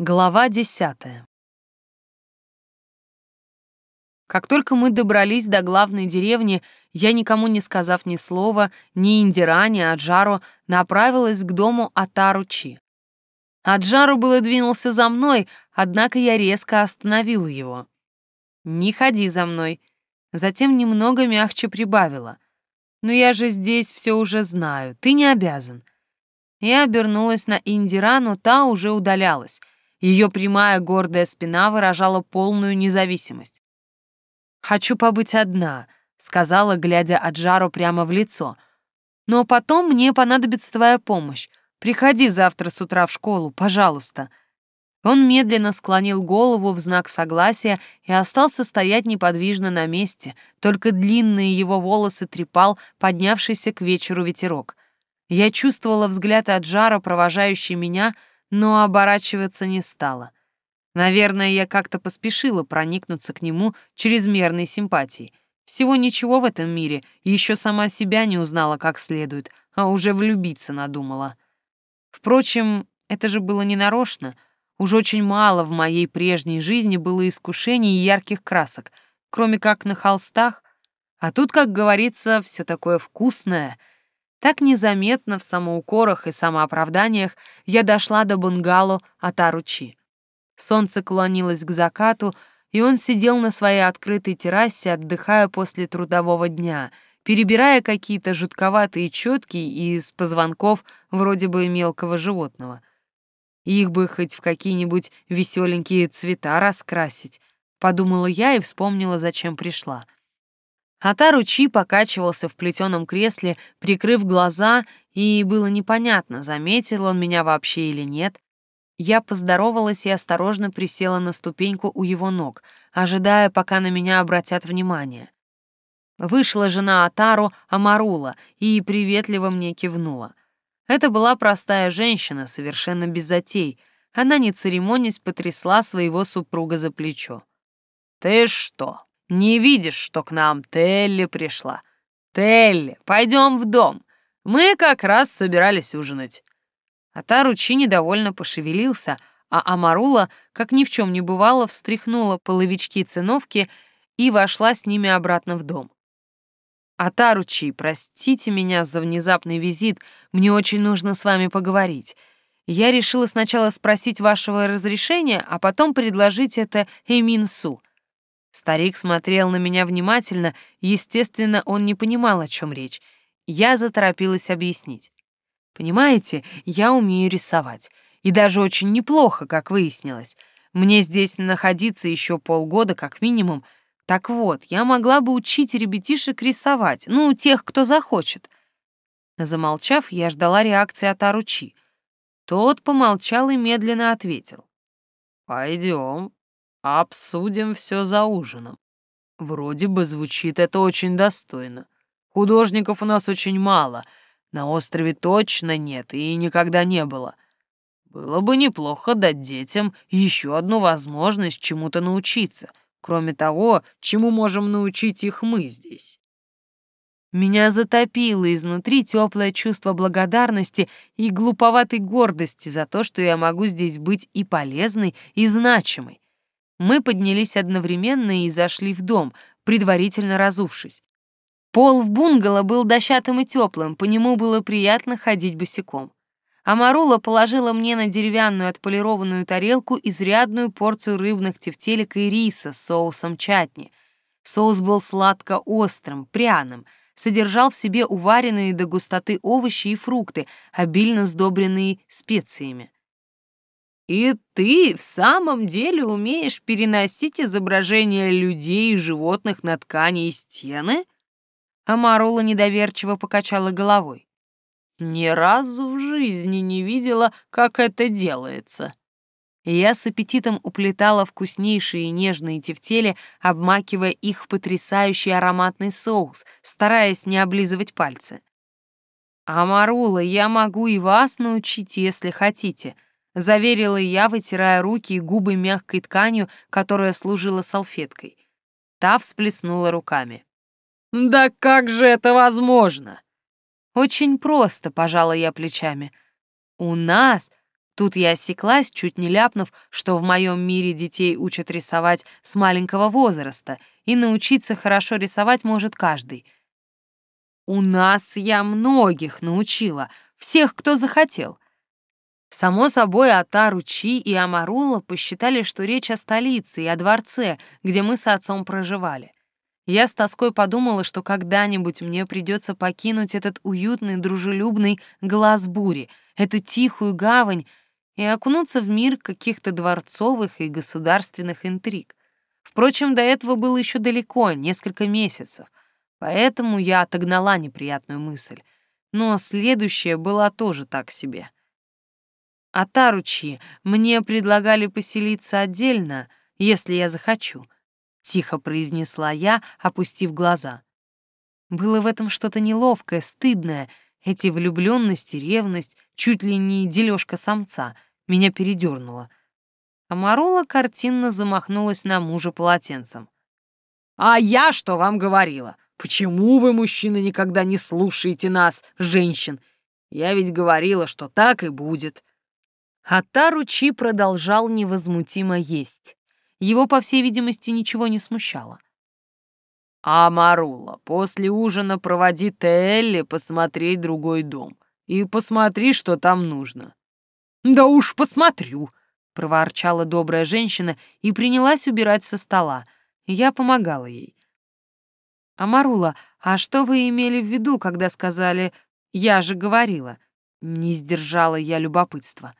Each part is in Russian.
Глава десятая. Как только мы добрались до главной деревни, я, никому не сказав ни слова, ни Индира, ни Аджару, направилась к дому Атаручи. Аджару было двинулся за мной, однако я резко остановила его. «Не ходи за мной». Затем немного мягче прибавила. «Но я же здесь все уже знаю, ты не обязан». Я обернулась на Индира, но та уже удалялась — ее прямая гордая спина выражала полную независимость. «Хочу побыть одна», — сказала, глядя Аджару прямо в лицо. «Но потом мне понадобится твоя помощь. Приходи завтра с утра в школу, пожалуйста». Он медленно склонил голову в знак согласия и остался стоять неподвижно на месте, только длинные его волосы трепал поднявшийся к вечеру ветерок. Я чувствовала взгляд Аджара, провожающий меня, — но оборачиваться не стала. Наверное, я как-то поспешила проникнуться к нему чрезмерной симпатией. Всего ничего в этом мире, еще сама себя не узнала как следует, а уже влюбиться надумала. Впрочем, это же было ненарочно. Уж очень мало в моей прежней жизни было искушений и ярких красок, кроме как на холстах. А тут, как говорится, все такое вкусное — так незаметно в самоукорах и самооправданиях я дошла до бунгало Атаручи. Солнце клонилось к закату, и он сидел на своей открытой террасе, отдыхая после трудового дня, перебирая какие-то жутковатые четки из позвонков вроде бы мелкого животного. Их бы хоть в какие-нибудь веселенькие цвета раскрасить, подумала я и вспомнила, зачем пришла. Атару Чи покачивался в плетеном кресле, прикрыв глаза, и было непонятно, заметил он меня вообще или нет. Я поздоровалась и осторожно присела на ступеньку у его ног, ожидая, пока на меня обратят внимание. Вышла жена Атару Амарула и приветливо мне кивнула. Это была простая женщина, совершенно без затей. Она, не церемонясь, потрясла своего супруга за плечо. «Ты что, не видишь, что к нам Телли пришла? Телли, пойдем в дом. Мы как раз собирались ужинать. Атару Чи недовольно пошевелился, а Амарула, как ни в чем не бывало, встряхнула половички циновки и вошла с ними обратно в дом. «Атаручи, простите меня за внезапный визит, мне очень нужно с вами поговорить. Я решила сначала спросить вашего разрешения, а потом предложить это Эминсу. Старик смотрел на меня внимательно, естественно, он не понимал, о чем речь. Я заторопилась объяснить. Понимаете, я умею рисовать. И даже очень неплохо, как выяснилось. Мне здесь находиться еще полгода как минимум. Так вот, я могла бы учить ребятишек рисовать, ну, тех, кто захочет. Замолчав, я ждала реакции от Аручи. Тот помолчал и медленно ответил. «Пойдем, Обсудим все за ужином. Вроде бы звучит это очень достойно. Художников у нас очень мало, на острове точно нет и никогда не было. Было бы неплохо дать детям еще одну возможность чему-то научиться, кроме того, чему можем научить их мы здесь. Меня затопило изнутри теплое чувство благодарности и глуповатой гордости за то, что я могу здесь быть и полезной, и значимой. Мы поднялись одновременно и зашли в дом, предварительно разувшись. Пол в бунгало был дощатым и теплым, по нему было приятно ходить босиком. Амарула положила мне на деревянную отполированную тарелку изрядную порцию рыбных тефтелек и риса с соусом чатни. Соус был сладко-острым, пряным, содержал в себе уваренные до густоты овощи и фрукты, обильно сдобренные специями. «И ты в самом деле умеешь переносить изображения людей и животных на ткани и стены?» Амарула недоверчиво покачала головой. «Ни разу в жизни не видела, как это делается». я с аппетитом уплетала вкуснейшие нежные тефтели, обмакивая их в потрясающий ароматный соус, стараясь не облизывать пальцы. «Амарула, я могу и вас научить, если хотите», заверила я, вытирая руки и губы мягкой тканью, которая служила салфеткой. Та всплеснула руками. «Да как же это возможно?» «Очень просто», — пожала я плечами. «У нас Тут я осеклась, чуть не ляпнув, что в моем мире детей учат рисовать с маленького возраста, и научиться хорошо рисовать может каждый. У нас я многих научила, всех, кто захотел. Само собой, Атару Чи и Амарула посчитали, что речь о столице и о дворце, где мы с отцом проживали. Я с тоской подумала, что когда-нибудь мне придется покинуть этот уютный, дружелюбный глаз бури, эту тихую гавань, и окунуться в мир каких-то дворцовых и государственных интриг. Впрочем, до этого было еще далеко, несколько месяцев, поэтому я отогнала неприятную мысль. Но следующее было тоже так себе — а Таручи мне предлагали поселиться отдельно, если я захочу», — тихо произнесла я, опустив глаза. Было в этом что-то неловкое, стыдное, эти влюбленность и ревность, чуть ли не дележка самца, меня передернуло. А картинно замахнулась на мужа полотенцем. «А я что вам говорила? Почему вы, мужчины, никогда не слушаете нас, женщин? Я ведь говорила, что так и будет. А Таручи продолжал невозмутимо есть. Его, по всей видимости, ничего не смущало. «А Марула, после ужина проводи Телли посмотреть другой дом. И посмотри, что там нужно». «Да уж посмотрю», — проворчала добрая женщина и принялась убирать со стола. Я помогала ей. «А Марула, а что вы имели в виду, когда сказали «я же говорила»?» Не сдержала я любопытства.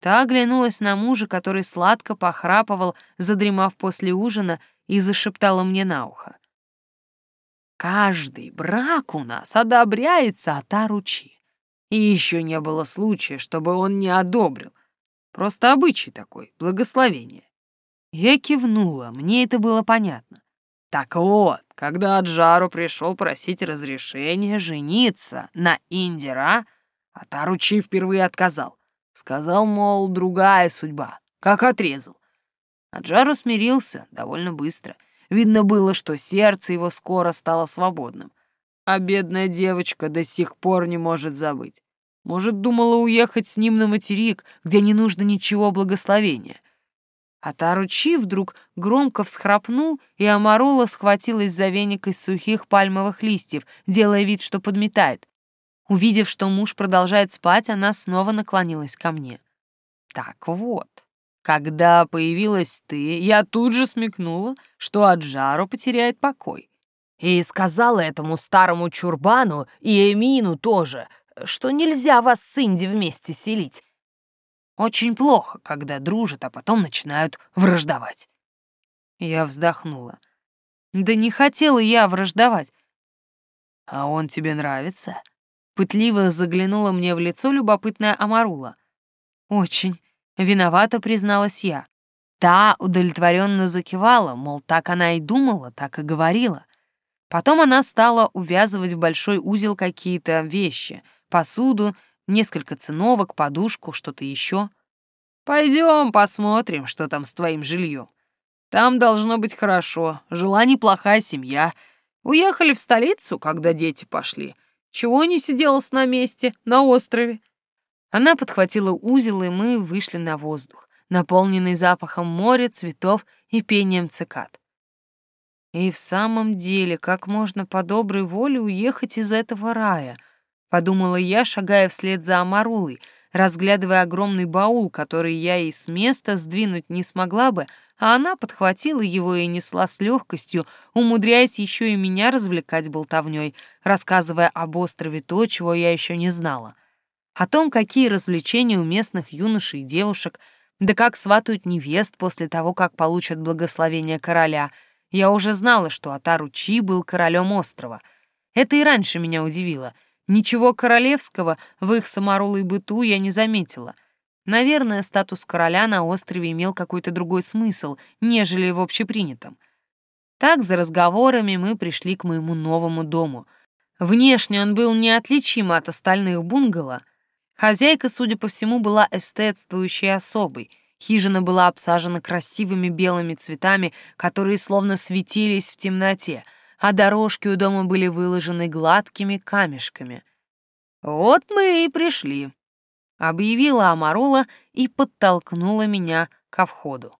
Та оглянулась на мужа, который сладко похрапывал, задремав после ужина, и зашептала мне на ухо. «Каждый брак у нас одобряется от Аручи. И еще не было случая, чтобы он не одобрил. Просто обычай такой, благословение». Я кивнула, мне это было понятно. Так вот, когда Аджару пришел просить разрешения жениться на Индира, Атаручи впервые отказал. Сказал, мол, другая судьба, как отрезал. Аджару смирился довольно быстро. Видно было, что сердце его скоро стало свободным. А бедная девочка до сих пор не может забыть. Может, думала уехать с ним на материк, где не нужно ничего благословения. А Таручи вдруг громко всхрапнул, и Амарула схватилась за веник из сухих пальмовых листьев, делая вид, что подметает. Увидев, что муж продолжает спать, она снова наклонилась ко мне. Так вот, когда появилась ты, я тут же смекнула, что Аджару потеряет покой. И сказала этому старому чурбану и Эмину тоже, что нельзя вас с Инди вместе селить. Очень плохо, когда дружат, а потом начинают враждовать. Я вздохнула. Да не хотела я враждовать. А он тебе нравится? Пытливо заглянула мне в лицо любопытная Амарула. «Очень. Виновата, призналась я. Та удовлетворенно закивала, мол, так она и думала, так и говорила. Потом она стала увязывать в большой узел какие-то вещи, посуду, несколько циновок, подушку, что-то еще. Пойдем посмотрим, что там с твоим жильем. Там должно быть хорошо, жила неплохая семья. Уехали в столицу, когда дети пошли — чего не сиделась на месте, на острове?» Она подхватила узел, и мы вышли на воздух, наполненный запахом моря, цветов и пением цикад. И в самом деле, как можно по доброй воле уехать из этого рая? Подумала я, шагая вслед за Амарулой, разглядывая огромный баул, который я и с места сдвинуть не смогла бы, а она подхватила его и несла с легкостью, умудряясь еще и меня развлекать болтовней, рассказывая об острове то, чего я еще не знала. О том, какие развлечения у местных юношей и девушек, да как сватают невест после того, как получат благословение короля. Я уже знала, что Атару Чи был королем острова. Это и раньше меня удивило. Ничего королевского в их саморулой быту я не заметила — Наверное, статус короля на острове имел какой-то другой смысл, нежели в общепринятом. Так, за разговорами мы пришли к моему новому дому. Внешне он был неотличим от остальных бунгало. Хозяйка, судя по всему, была эстетствующей особой. Хижина была обсажена красивыми белыми цветами, которые словно светились в темноте, а дорожки у дома были выложены гладкими камешками. «Вот мы и пришли», объявила Амарула и подтолкнула меня ко входу.